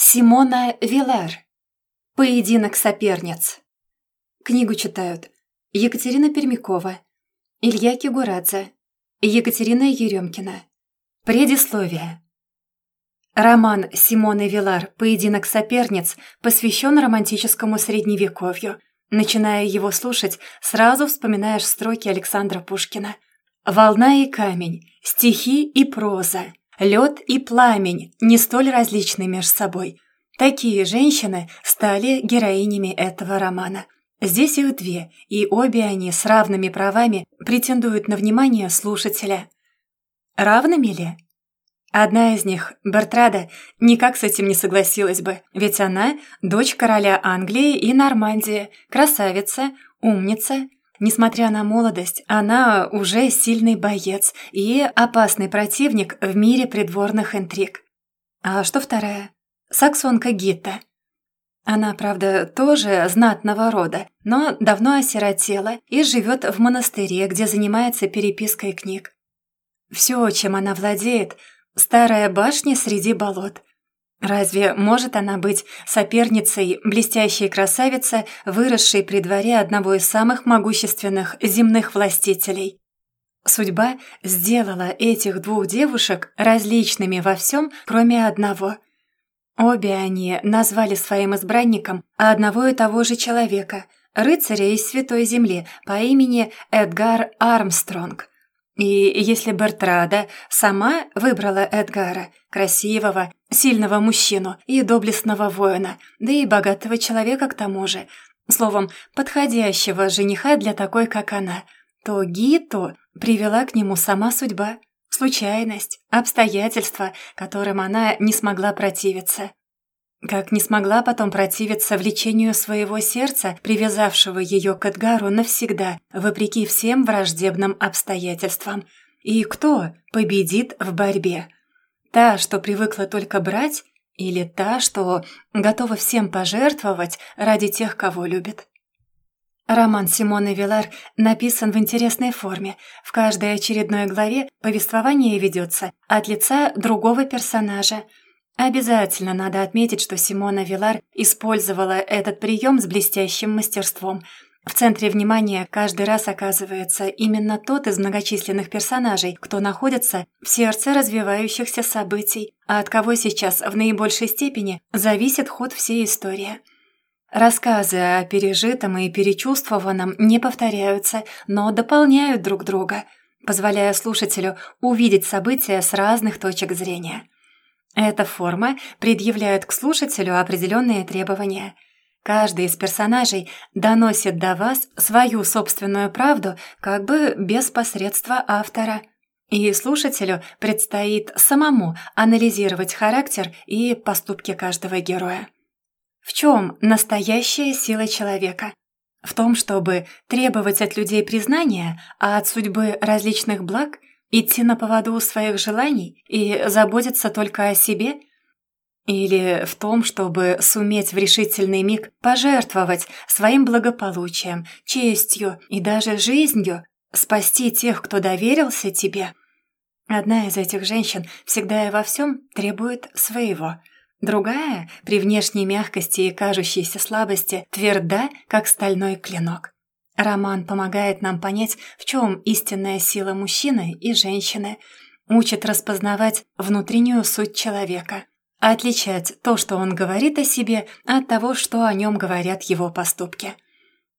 Симона Вилар. Поединок соперниц. Книгу читают Екатерина Пермякова, Илья Кигурадзе, Екатерина Еремкина. Предисловие. Роман Симоны Вилар «Поединок соперниц» посвящен романтическому средневековью. Начиная его слушать, сразу вспоминаешь строки Александра Пушкина. «Волна и камень, стихи и проза, Лед и пламень не столь различны между собой. Такие женщины стали героинями этого романа. Здесь их две, и обе они с равными правами претендуют на внимание слушателя. Равными ли? Одна из них, Бертрада, никак с этим не согласилась бы, ведь она – дочь короля Англии и Нормандии, красавица, умница Несмотря на молодость, она уже сильный боец и опасный противник в мире придворных интриг. А что вторая? Саксонка Гитта. Она, правда, тоже знатного рода, но давно осиротела и живет в монастыре, где занимается перепиской книг. Все, чем она владеет – старая башня среди болот – Разве может она быть соперницей блестящей красавицы, выросшей при дворе одного из самых могущественных земных властителей? Судьба сделала этих двух девушек различными во всем, кроме одного. Обе они назвали своим избранником одного и того же человека, рыцаря из Святой Земли по имени Эдгар Армстронг – и если Бертрада сама выбрала Эдгара, красивого, сильного мужчину и доблестного воина, да и богатого человека к тому же, словом, подходящего жениха для такой, как она, то Гиту привела к нему сама судьба, случайность, обстоятельства, которым она не смогла противиться. Как не смогла потом противиться влечению своего сердца, привязавшего ее к Эдгару навсегда, вопреки всем враждебным обстоятельствам. И кто победит в борьбе? Та, что привыкла только брать, или та, что готова всем пожертвовать ради тех, кого любит? Роман Симоны Вилар написан в интересной форме. В каждой очередной главе повествование ведется от лица другого персонажа – Обязательно надо отметить, что Симона Вилар использовала этот прием с блестящим мастерством. В центре внимания каждый раз оказывается именно тот из многочисленных персонажей, кто находится в сердце развивающихся событий, а от кого сейчас в наибольшей степени зависит ход всей истории. Рассказы о пережитом и перечувствованном не повторяются, но дополняют друг друга, позволяя слушателю увидеть события с разных точек зрения. Эта форма предъявляет к слушателю определенные требования. Каждый из персонажей доносит до вас свою собственную правду как бы без посредства автора. И слушателю предстоит самому анализировать характер и поступки каждого героя. В чем настоящая сила человека? В том, чтобы требовать от людей признания, а от судьбы различных благ – Идти на поводу у своих желаний и заботиться только о себе? Или в том, чтобы суметь в решительный миг пожертвовать своим благополучием, честью и даже жизнью, спасти тех, кто доверился тебе? Одна из этих женщин всегда и во всем требует своего. Другая, при внешней мягкости и кажущейся слабости, тверда, как стальной клинок. Роман помогает нам понять, в чем истинная сила мужчины и женщины, учит распознавать внутреннюю суть человека, отличать то, что он говорит о себе, от того, что о нем говорят его поступки.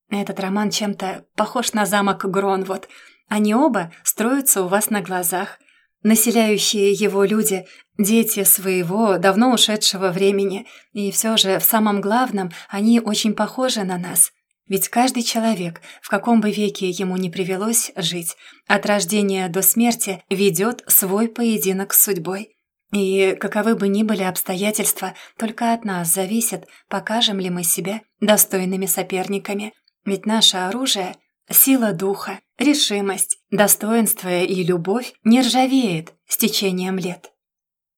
Этот роман чем-то похож на замок Гронвуд. Они оба строятся у вас на глазах. Населяющие его люди – дети своего, давно ушедшего времени, и все же в самом главном они очень похожи на нас – ведь каждый человек, в каком бы веке ему не привелось жить, от рождения до смерти ведет свой поединок с судьбой. И каковы бы ни были обстоятельства, только от нас зависит, покажем ли мы себя достойными соперниками. Ведь наше оружие — сила духа, решимость, достоинство и любовь не ржавеет с течением лет.